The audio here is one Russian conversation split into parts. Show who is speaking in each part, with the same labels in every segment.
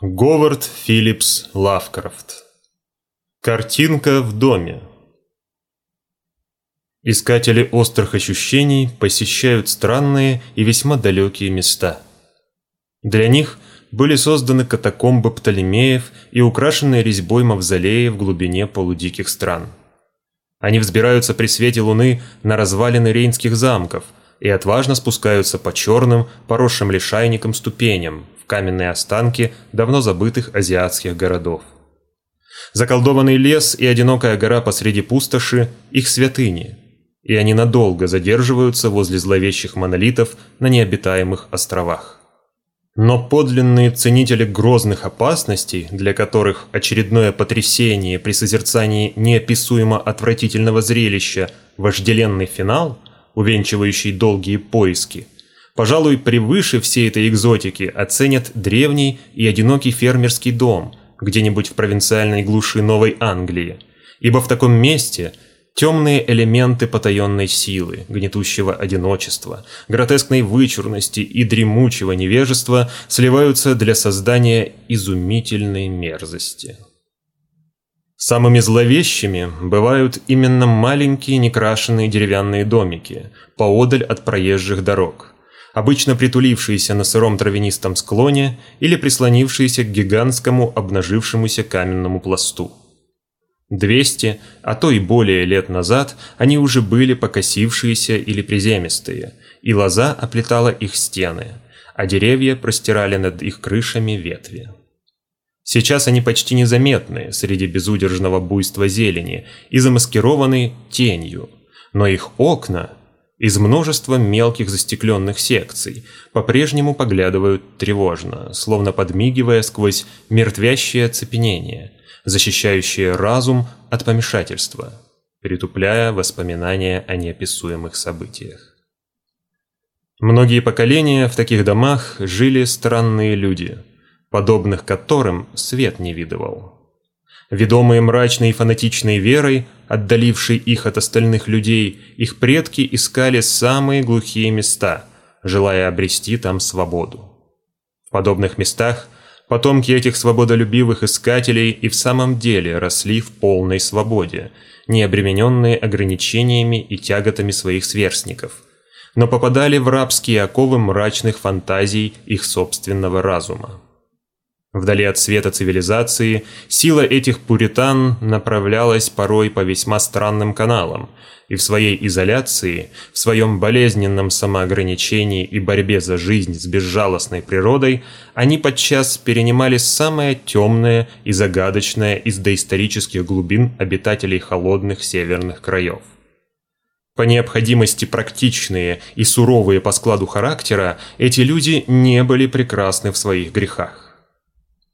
Speaker 1: Говард Филлипс Лавкрафт Картинка в доме Искатели острых ощущений посещают странные и весьма далекие места. Для них были созданы катакомбы Птолемеев и украшенные резьбой мавзолеи в глубине полудиких стран. Они взбираются при свете луны на развалины рейнских замков и отважно спускаются по черным, поросшим лишайникам ступеням, каменные останки давно забытых азиатских городов. Заколдованный лес и одинокая гора посреди пустоши – их святыни, и они надолго задерживаются возле зловещих монолитов на необитаемых островах. Но подлинные ценители грозных опасностей, для которых очередное потрясение при созерцании неописуемо отвратительного зрелища – вожделенный финал, увенчивающий долгие поиски – пожалуй, превыше всей этой экзотики оценят древний и одинокий фермерский дом где-нибудь в провинциальной глуши Новой Англии, ибо в таком месте темные элементы потаенной силы, гнетущего одиночества, гротескной вычурности и дремучего невежества сливаются для создания изумительной мерзости. Самыми зловещими бывают именно маленькие некрашенные деревянные домики, поодаль от проезжих дорог – обычно притулившиеся на сыром травянистом склоне или прислонившиеся к гигантскому обнажившемуся каменному пласту. Двести, а то и более лет назад они уже были покосившиеся или приземистые, и лоза оплетала их стены, а деревья простирали над их крышами ветви. Сейчас они почти незаметны среди безудержного буйства зелени и замаскированы тенью, но их окна из множества мелких застекленных секций, по-прежнему поглядывают тревожно, словно подмигивая сквозь мертвящее оцепенение, защищающее разум от помешательства, притупляя воспоминания о неописуемых событиях. Многие поколения в таких домах жили странные люди, подобных которым свет не видывал. Ведомые мрачной и фанатичной верой, отдалившей их от остальных людей, их предки искали самые глухие места, желая обрести там свободу. В подобных местах потомки этих свободолюбивых искателей и в самом деле росли в полной свободе, не обремененные ограничениями и тяготами своих сверстников, но попадали в рабские оковы мрачных фантазий их собственного разума. Вдали от света цивилизации, сила этих пуритан направлялась порой по весьма странным каналам, и в своей изоляции, в своем болезненном самоограничении и борьбе за жизнь с безжалостной природой, они подчас перенимали самое темное и загадочное из доисторических глубин обитателей холодных северных краев. По необходимости практичные и суровые по складу характера, эти люди не были прекрасны в своих грехах.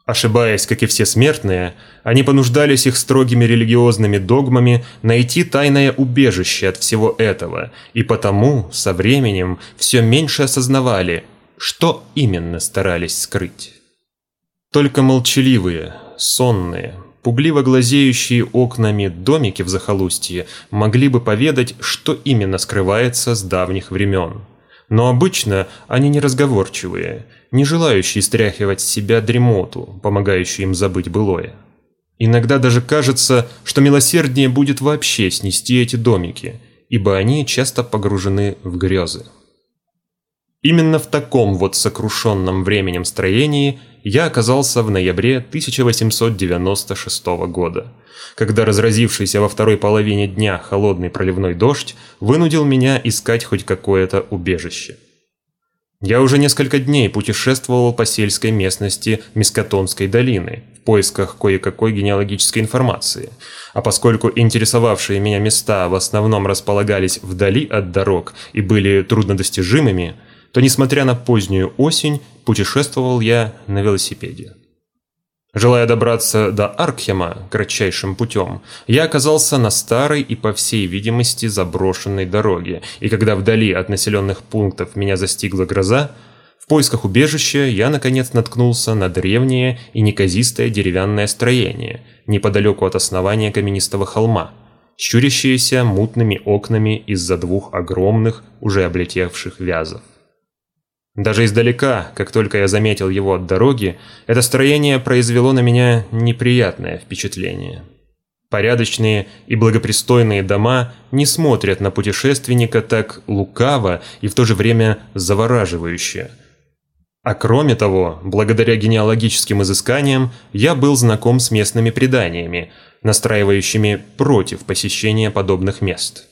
Speaker 1: Ошибаясь, как и все смертные, они понуждались их строгими религиозными догмами найти тайное убежище от всего этого, и потому, со временем, все меньше осознавали, что именно старались скрыть. Только молчаливые, сонные, пугливо глазеющие окнами домики в захолустье могли бы поведать, что именно скрывается с давних времен. Но обычно они неразговорчивые, не желающие стряхивать с себя дремоту, помогающую им забыть былое. Иногда даже кажется, что милосерднее будет вообще снести эти домики, ибо они часто погружены в грезы. Именно в таком вот сокрушенном временем строении я оказался в ноябре 1896 года, когда разразившийся во второй половине дня холодный проливной дождь вынудил меня искать хоть какое-то убежище. Я уже несколько дней путешествовал по сельской местности Мискатонской долины в поисках кое-какой генеалогической информации, а поскольку интересовавшие меня места в основном располагались вдали от дорог и были труднодостижимыми, то, несмотря на позднюю осень, путешествовал я на велосипеде. Желая добраться до Аркхема кратчайшим путем, я оказался на старой и, по всей видимости, заброшенной дороге, и когда вдали от населенных пунктов меня застигла гроза, в поисках убежища я, наконец, наткнулся на древнее и неказистое деревянное строение, неподалеку от основания каменистого холма, щурящееся мутными окнами из-за двух огромных, уже облетевших вязов. Даже издалека, как только я заметил его от дороги, это строение произвело на меня неприятное впечатление. Порядочные и благопристойные дома не смотрят на путешественника так лукаво и в то же время завораживающе. А кроме того, благодаря генеалогическим изысканиям, я был знаком с местными преданиями, настраивающими против посещения подобных мест.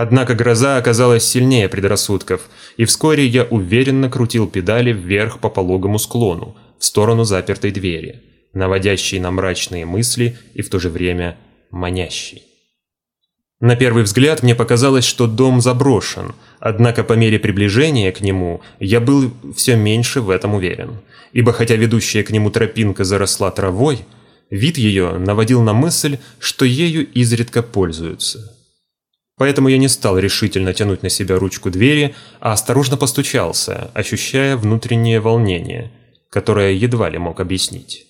Speaker 1: Однако гроза оказалась сильнее предрассудков, и вскоре я уверенно крутил педали вверх по пологому склону, в сторону запертой двери, наводящей на мрачные мысли и в то же время манящей. На первый взгляд мне показалось, что дом заброшен, однако по мере приближения к нему я был все меньше в этом уверен, ибо хотя ведущая к нему тропинка заросла травой, вид ее наводил на мысль, что ею изредка пользуются. Поэтому я не стал решительно тянуть на себя ручку двери, а осторожно постучался, ощущая внутреннее волнение, которое едва ли мог объяснить.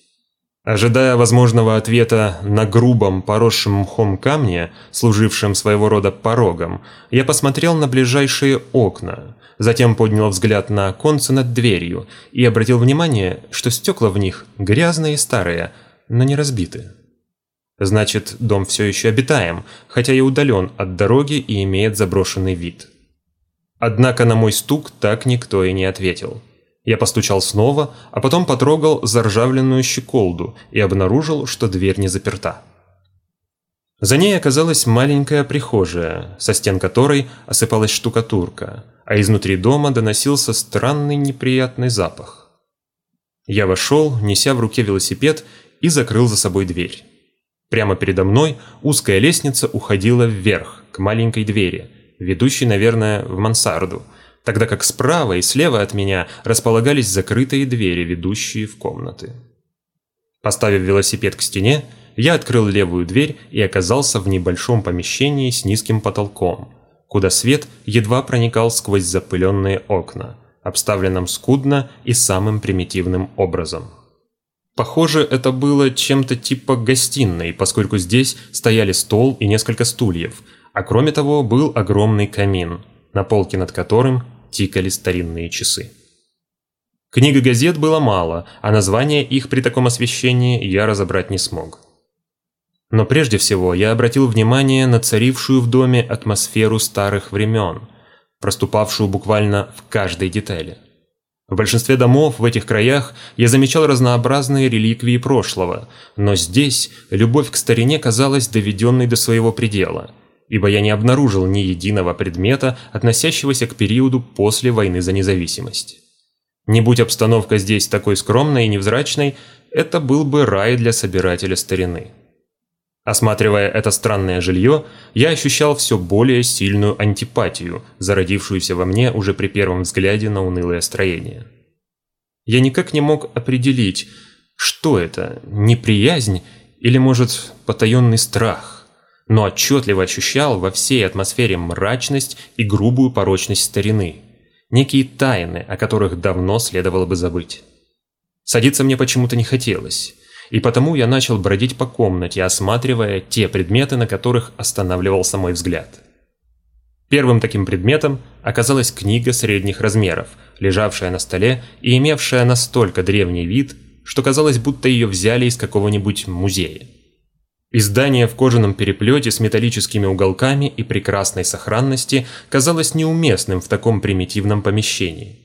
Speaker 1: Ожидая возможного ответа на грубом, поросшем мхом камне, служившем своего рода порогом, я посмотрел на ближайшие окна, затем поднял взгляд на оконце над дверью и обратил внимание, что стекла в них грязные и старые, но не разбиты. Значит, дом все еще обитаем, хотя и удален от дороги и имеет заброшенный вид. Однако на мой стук так никто и не ответил. Я постучал снова, а потом потрогал заржавленную щеколду и обнаружил, что дверь не заперта. За ней оказалась маленькая прихожая, со стен которой осыпалась штукатурка, а изнутри дома доносился странный неприятный запах. Я вошел, неся в руке велосипед, и закрыл за собой дверь. Прямо передо мной узкая лестница уходила вверх, к маленькой двери, ведущей, наверное, в мансарду, тогда как справа и слева от меня располагались закрытые двери, ведущие в комнаты. Поставив велосипед к стене, я открыл левую дверь и оказался в небольшом помещении с низким потолком, куда свет едва проникал сквозь запыленные окна, обставленном скудно и самым примитивным образом. Похоже, это было чем-то типа гостиной, поскольку здесь стояли стол и несколько стульев, а кроме того был огромный камин, на полке над которым тикали старинные часы. Книг и газет было мало, а названия их при таком освещении я разобрать не смог. Но прежде всего я обратил внимание на царившую в доме атмосферу старых времен, проступавшую буквально в каждой детали. В большинстве домов в этих краях я замечал разнообразные реликвии прошлого, но здесь любовь к старине казалась доведенной до своего предела, ибо я не обнаружил ни единого предмета, относящегося к периоду после войны за независимость. Не будь обстановка здесь такой скромной и невзрачной, это был бы рай для собирателя старины. Осматривая это странное жилье, я ощущал все более сильную антипатию, зародившуюся во мне уже при первом взгляде на унылое строение. Я никак не мог определить, что это, неприязнь или, может, потаенный страх, но отчетливо ощущал во всей атмосфере мрачность и грубую порочность старины, некие тайны, о которых давно следовало бы забыть. Садиться мне почему-то не хотелось и потому я начал бродить по комнате, осматривая те предметы, на которых останавливался мой взгляд. Первым таким предметом оказалась книга средних размеров, лежавшая на столе и имевшая настолько древний вид, что казалось, будто ее взяли из какого-нибудь музея. Издание в кожаном переплете с металлическими уголками и прекрасной сохранности казалось неуместным в таком примитивном помещении.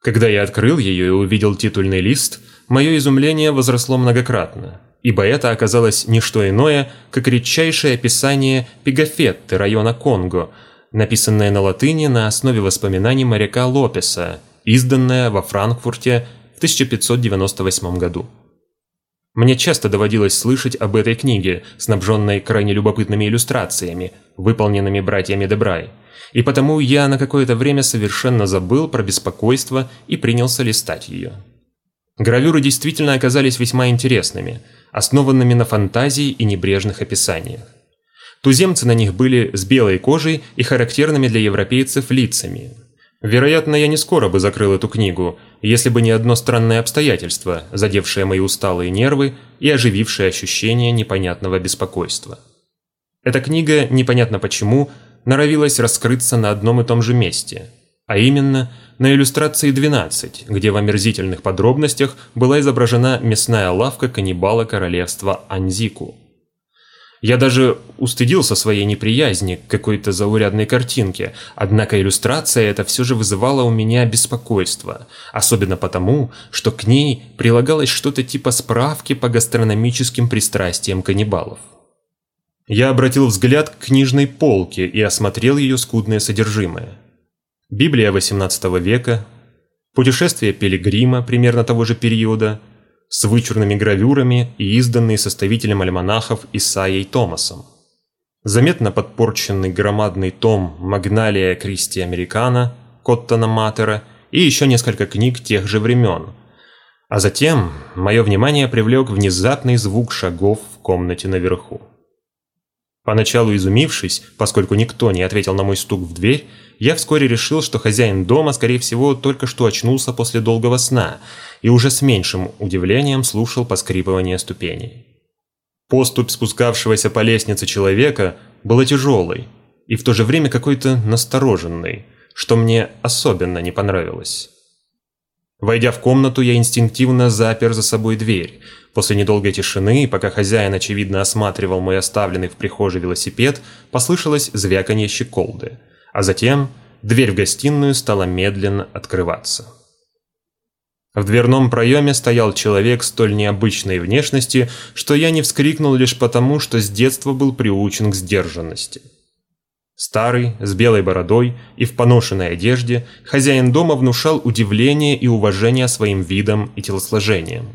Speaker 1: Когда я открыл ее и увидел титульный лист – мое изумление возросло многократно, ибо это оказалось не что иное, как редчайшее описание Пигафетты района Конго, написанное на латыни на основе воспоминаний моряка Лопеса, изданное во Франкфурте в 1598 году. Мне часто доводилось слышать об этой книге, снабженной крайне любопытными иллюстрациями, выполненными братьями Дебрай, и потому я на какое-то время совершенно забыл про беспокойство и принялся листать ее. Гравюры действительно оказались весьма интересными, основанными на фантазии и небрежных описаниях. Туземцы на них были с белой кожей и характерными для европейцев лицами. Вероятно, я не скоро бы закрыл эту книгу, если бы не одно странное обстоятельство, задевшее мои усталые нервы и оживившее ощущение непонятного беспокойства. Эта книга, непонятно почему, норовилась раскрыться на одном и том же месте. А именно, на иллюстрации 12, где в омерзительных подробностях была изображена мясная лавка каннибала королевства Анзику. Я даже устыдился своей неприязни к какой-то заурядной картинке, однако иллюстрация эта все же вызывала у меня беспокойство, особенно потому, что к ней прилагалось что-то типа справки по гастрономическим пристрастиям каннибалов. Я обратил взгляд к книжной полке и осмотрел ее скудное содержимое. Библия XVIII века, путешествия Пилигрима примерно того же периода – с вычурными гравюрами и изданные составителем альманахов Исаией Томасом. Заметно подпорченный громадный том «Магналия Кристи Американа» Коттона Матера и еще несколько книг тех же времен. А затем мое внимание привлек внезапный звук шагов в комнате наверху. Поначалу изумившись, поскольку никто не ответил на мой стук в дверь, я вскоре решил, что хозяин дома, скорее всего, только что очнулся после долгого сна и уже с меньшим удивлением слушал поскрипывание ступеней. Поступь спускавшегося по лестнице человека была тяжелой и в то же время какой-то настороженной, что мне особенно не понравилось. Войдя в комнату, я инстинктивно запер за собой дверь. После недолгой тишины, пока хозяин, очевидно, осматривал мой оставленный в прихожей велосипед, послышалось звяканье щеколды. А затем дверь в гостиную стала медленно открываться. В дверном проеме стоял человек столь необычной внешности, что я не вскрикнул лишь потому, что с детства был приучен к сдержанности. Старый, с белой бородой и в поношенной одежде, хозяин дома внушал удивление и уважение своим видом и телосложением.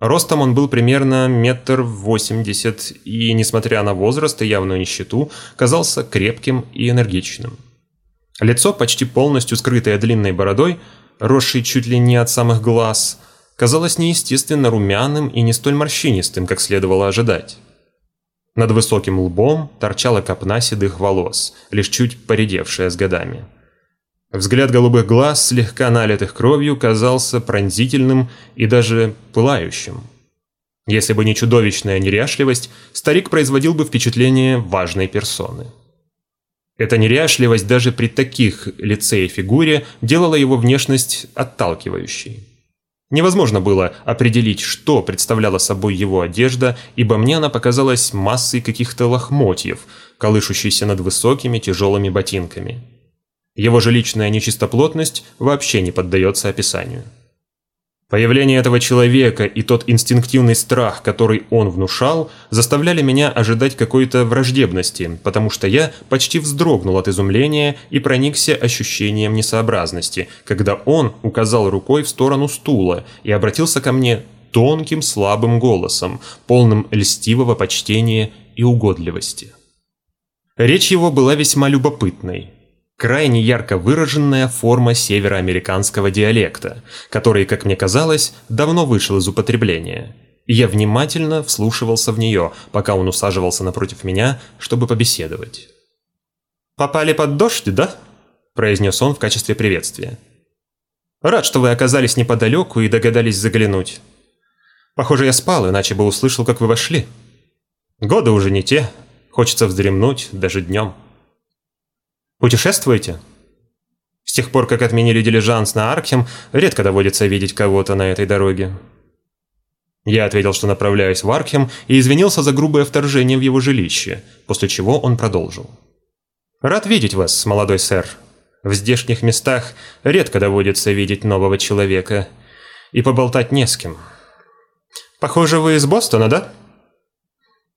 Speaker 1: Ростом он был примерно метр восемьдесят и, несмотря на возраст и явную нищету, казался крепким и энергичным. Лицо, почти полностью скрытое длинной бородой, росшей чуть ли не от самых глаз, казалось неестественно румяным и не столь морщинистым, как следовало ожидать. Над высоким лбом торчала копна седых волос, лишь чуть поредевшая с годами. Взгляд голубых глаз, слегка налитых кровью, казался пронзительным и даже пылающим. Если бы не чудовищная неряшливость, старик производил бы впечатление важной персоны. Эта неряшливость даже при таких лице и фигуре делала его внешность отталкивающей. Невозможно было определить, что представляла собой его одежда, ибо мне она показалась массой каких-то лохмотьев, колышущейся над высокими тяжелыми ботинками. Его же личная нечистоплотность вообще не поддается описанию. Появление этого человека и тот инстинктивный страх, который он внушал, заставляли меня ожидать какой-то враждебности, потому что я почти вздрогнул от изумления и проникся ощущением несообразности, когда он указал рукой в сторону стула и обратился ко мне тонким слабым голосом, полным льстивого почтения и угодливости. Речь его была весьма любопытной крайне ярко выраженная форма североамериканского диалекта, который, как мне казалось, давно вышел из употребления. Я внимательно вслушивался в нее, пока он усаживался напротив меня, чтобы побеседовать. «Попали под дождь, да?» – произнес он в качестве приветствия. «Рад, что вы оказались неподалеку и догадались заглянуть. Похоже, я спал, иначе бы услышал, как вы вошли. Годы уже не те, хочется вздремнуть даже днем». Путешествуете? С тех пор, как отменили дилижанс на Аркхем, редко доводится видеть кого-то на этой дороге. Я ответил, что направляюсь в Аркхем, и извинился за грубое вторжение в его жилище, после чего он продолжил. «Рад видеть вас, молодой сэр. В здешних местах редко доводится видеть нового человека, и поболтать не с кем. Похоже, вы из Бостона, да?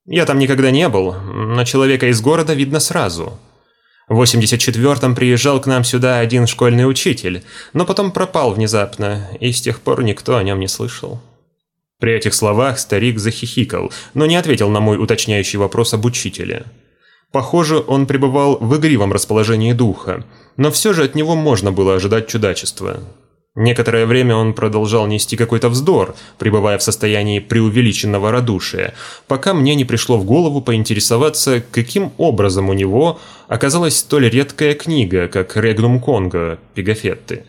Speaker 1: Я там никогда не был, но человека из города видно сразу». В 84-м приезжал к нам сюда один школьный учитель, но потом пропал внезапно, и с тех пор никто о нем не слышал. При этих словах старик захихикал, но не ответил на мой уточняющий вопрос об учителе. Похоже, он пребывал в игривом расположении духа, но все же от него можно было ожидать чудачества. Некоторое время он продолжал нести какой-то вздор, пребывая в состоянии преувеличенного радушия, пока мне не пришло в голову поинтересоваться, каким образом у него оказалась столь редкая книга, как «Регнум Конго» Пигафетты.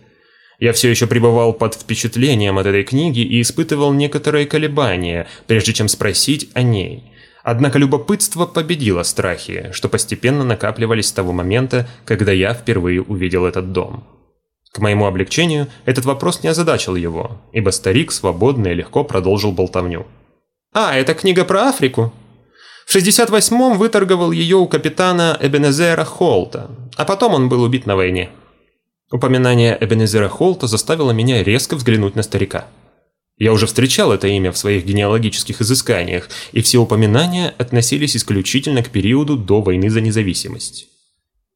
Speaker 1: Я все еще пребывал под впечатлением от этой книги и испытывал некоторые колебания, прежде чем спросить о ней. Однако любопытство победило страхи, что постепенно накапливались с того момента, когда я впервые увидел этот дом. К моему облегчению, этот вопрос не озадачил его, ибо старик свободно и легко продолжил болтовню. «А, это книга про Африку?» В 68-м выторговал ее у капитана Эбенезера Холта, а потом он был убит на войне. Упоминание Эбенезера Холта заставило меня резко взглянуть на старика. Я уже встречал это имя в своих генеалогических изысканиях, и все упоминания относились исключительно к периоду до войны за независимость.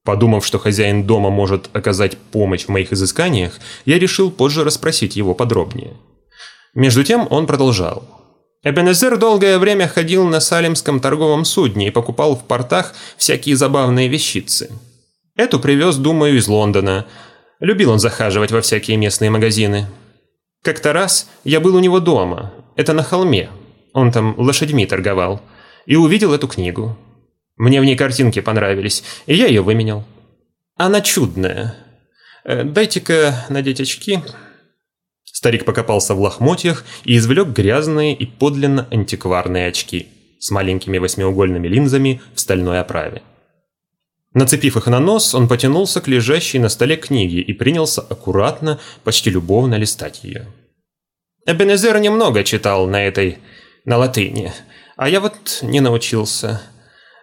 Speaker 1: Подумав, что хозяин дома может оказать помощь в моих изысканиях, я решил позже расспросить его подробнее. Между тем он продолжал. Эбенезер долгое время ходил на салимском торговом судне и покупал в портах всякие забавные вещицы. Эту привез, думаю, из Лондона. Любил он захаживать во всякие местные магазины. Как-то раз я был у него дома, это на холме, он там лошадьми торговал, и увидел эту книгу. Мне в ней картинки понравились, и я ее выменял. Она чудная. Э, дайте-ка надеть очки. Старик покопался в лохмотьях и извлек грязные и подлинно антикварные очки с маленькими восьмиугольными линзами в стальной оправе. Нацепив их на нос, он потянулся к лежащей на столе книге и принялся аккуратно, почти любовно листать ее. Эбенезер немного читал на этой... на латыни, а я вот не научился.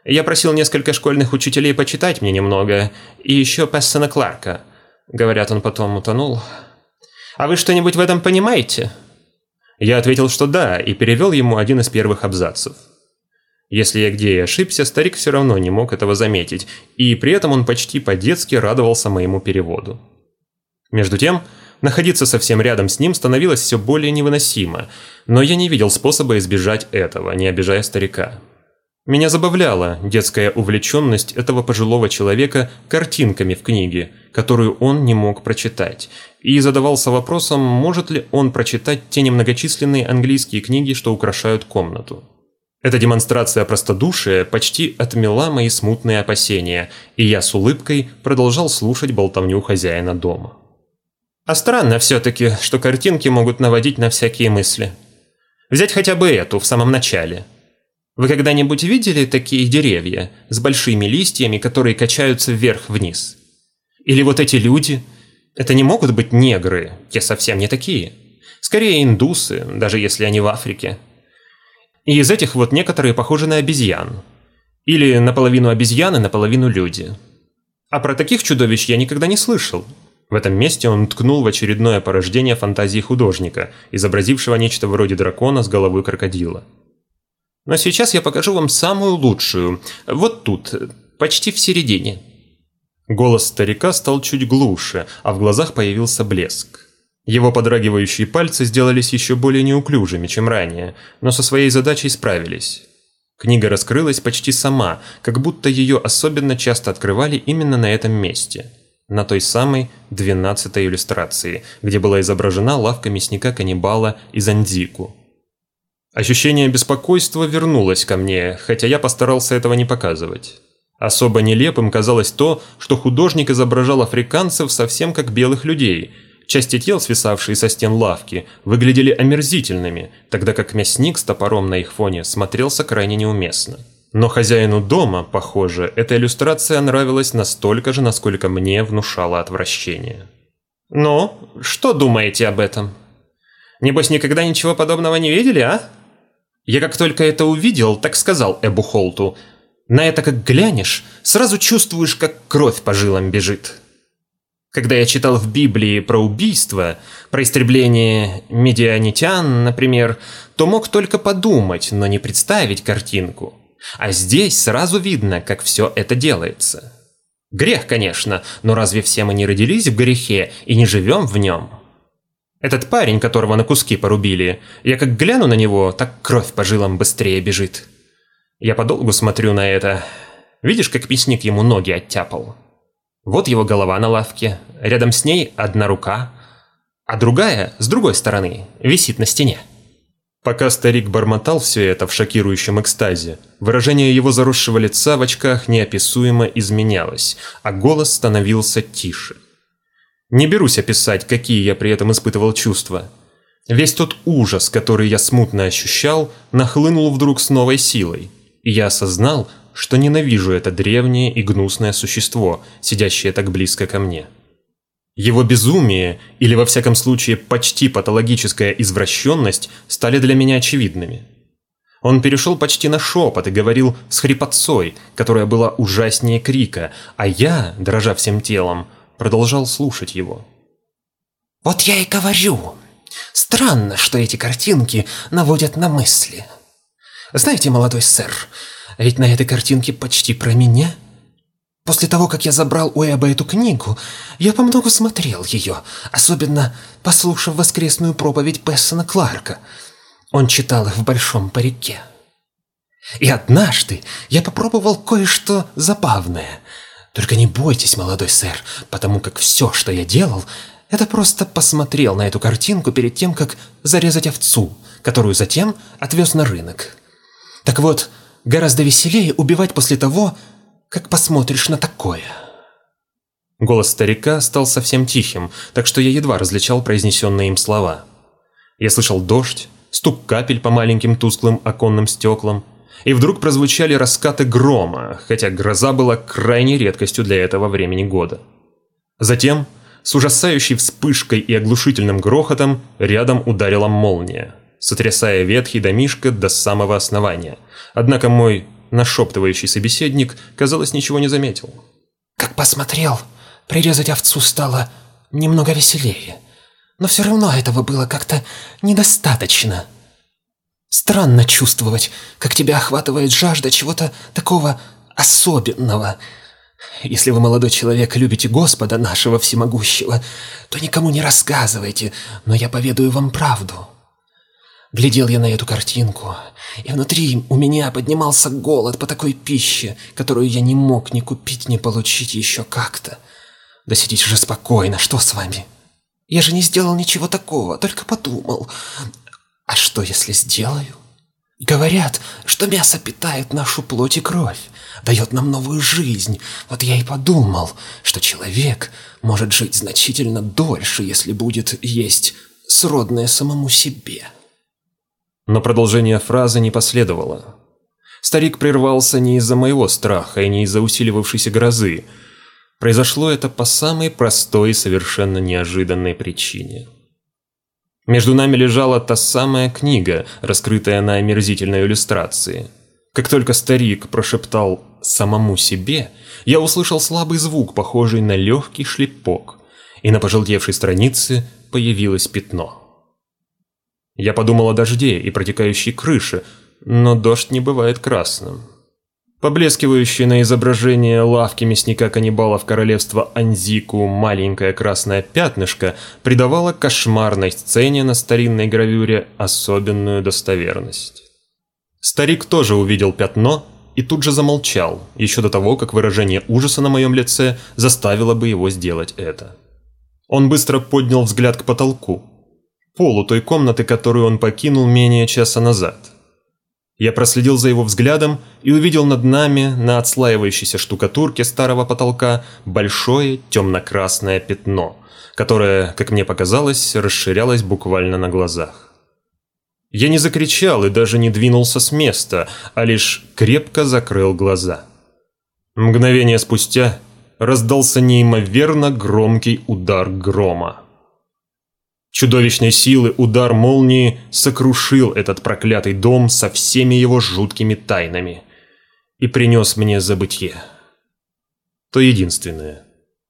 Speaker 1: Я просил несколько школьных учителей почитать мне немного, и еще Пессона Кларка. Говорят, он потом утонул. А вы что-нибудь в этом понимаете? Я ответил, что да, и перевел ему один из первых абзацев. Если я где и ошибся, старик все равно не мог этого заметить, и при этом он почти по-детски радовался моему переводу. Между тем, находиться совсем рядом с ним становилось все более невыносимо, но я не видел способа избежать этого, не обижая старика. Меня забавляла детская увлеченность этого пожилого человека картинками в книге, которую он не мог прочитать, и задавался вопросом, может ли он прочитать те немногочисленные английские книги, что украшают комнату. Эта демонстрация простодушия почти отмела мои смутные опасения, и я с улыбкой продолжал слушать болтовню хозяина дома. А странно все-таки, что картинки могут наводить на всякие мысли. Взять хотя бы эту в самом начале – вы когда-нибудь видели такие деревья с большими листьями, которые качаются вверх-вниз? Или вот эти люди? Это не могут быть негры, те совсем не такие. Скорее индусы, даже если они в Африке. И из этих вот некоторые похожи на обезьян. Или наполовину обезьяны, наполовину люди. А про таких чудовищ я никогда не слышал. В этом месте он ткнул в очередное порождение фантазии художника, изобразившего нечто вроде дракона с головой крокодила. Но сейчас я покажу вам самую лучшую. Вот тут, почти в середине». Голос старика стал чуть глуше, а в глазах появился блеск. Его подрагивающие пальцы сделались еще более неуклюжими, чем ранее, но со своей задачей справились. Книга раскрылась почти сама, как будто ее особенно часто открывали именно на этом месте. На той самой двенадцатой иллюстрации, где была изображена лавка мясника-каннибала из Андику. Ощущение беспокойства вернулось ко мне, хотя я постарался этого не показывать. Особо нелепым казалось то, что художник изображал африканцев совсем как белых людей. Части тел, свисавшие со стен лавки, выглядели омерзительными, тогда как мясник с топором на их фоне смотрелся крайне неуместно. Но хозяину дома, похоже, эта иллюстрация нравилась настолько же, насколько мне внушала отвращение. «Ну, что думаете об этом? Небось, никогда ничего подобного не видели, а?» Я как только это увидел, так сказал Эбу Холту. На это как глянешь, сразу чувствуешь, как кровь по жилам бежит. Когда я читал в Библии про убийство, про истребление медианитян, например, то мог только подумать, но не представить картинку. А здесь сразу видно, как все это делается. Грех, конечно, но разве все мы не родились в грехе и не живем в нем? Этот парень, которого на куски порубили, я как гляну на него, так кровь по жилам быстрее бежит. Я подолгу смотрю на это. Видишь, как мясник ему ноги оттяпал? Вот его голова на лавке, рядом с ней одна рука, а другая, с другой стороны, висит на стене. Пока старик бормотал все это в шокирующем экстазе, выражение его заросшего лица в очках неописуемо изменялось, а голос становился тише. Не берусь описать, какие я при этом испытывал чувства. Весь тот ужас, который я смутно ощущал, нахлынул вдруг с новой силой. И я осознал, что ненавижу это древнее и гнусное существо, сидящее так близко ко мне. Его безумие, или во всяком случае почти патологическая извращенность, стали для меня очевидными. Он перешел почти на шепот и говорил с хрипотцой, которая была ужаснее крика, а я, дрожа всем телом, продолжал слушать его.
Speaker 2: «Вот я и говорю. Странно, что эти картинки наводят на мысли. Знаете, молодой сэр, ведь на этой картинке почти про меня. После того, как я забрал у Эба эту книгу, я помногу смотрел ее, особенно послушав воскресную проповедь Бессона Кларка. Он читал их в большом парике. И однажды я попробовал кое-что забавное. Только не бойтесь, молодой сэр, потому как все, что я делал, это просто посмотрел на эту картинку перед тем, как зарезать овцу, которую затем отвез на рынок. Так вот, гораздо веселее убивать после того, как посмотришь на такое.
Speaker 1: Голос старика стал совсем тихим, так что я едва различал произнесенные им слова. Я слышал дождь, стук капель по маленьким тусклым оконным стеклам, и вдруг прозвучали раскаты грома, хотя гроза была крайней редкостью для этого времени года. Затем, с ужасающей вспышкой и оглушительным грохотом, рядом ударила молния сотрясая ветхий домишко до самого основания. Однако мой нашептывающий собеседник, казалось, ничего не заметил.
Speaker 2: «Как посмотрел, прирезать овцу стало немного веселее. Но все равно этого было как-то недостаточно. Странно чувствовать, как тебя охватывает жажда чего-то такого особенного. Если вы, молодой человек, любите Господа нашего всемогущего, то никому не рассказывайте, но я поведаю вам правду». Глядел я на эту картинку, и внутри у меня поднимался голод по такой пище, которую я не мог ни купить, ни получить еще как-то. Да сидите же спокойно, что с вами? Я же не сделал ничего такого, только подумал. А что, если сделаю? Говорят, что мясо питает нашу плоть и кровь, дает нам новую жизнь. Вот я и подумал, что человек может жить значительно дольше, если будет есть сродное самому себе.
Speaker 1: Но продолжение фразы не последовало. Старик прервался не из-за моего страха и не из-за усиливавшейся грозы. Произошло это по самой простой и совершенно неожиданной причине. Между нами лежала та самая книга, раскрытая на омерзительной иллюстрации. Как только старик прошептал «самому себе», я услышал слабый звук, похожий на легкий шлепок, и на пожелтевшей странице появилось пятно. Я подумал о дожде и протекающей крыше, но дождь не бывает красным. Поблескивающее на изображение лавки мясника-каннибалов королевства Анзику маленькое красное пятнышко придавало кошмарной сцене на старинной гравюре особенную достоверность. Старик тоже увидел пятно и тут же замолчал, еще до того, как выражение ужаса на моем лице заставило бы его сделать это. Он быстро поднял взгляд к потолку полу той комнаты, которую он покинул менее часа назад. Я проследил за его взглядом и увидел над нами, на отслаивающейся штукатурке старого потолка, большое темно-красное пятно, которое, как мне показалось, расширялось буквально на глазах. Я не закричал и даже не двинулся с места, а лишь крепко закрыл глаза. Мгновение спустя раздался неимоверно громкий удар грома. Чудовищной силы удар молнии сокрушил этот проклятый дом со всеми его жуткими тайнами и принес мне забытье. То единственное,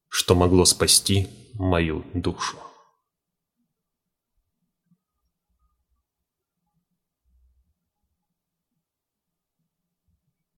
Speaker 1: что могло спасти мою душу.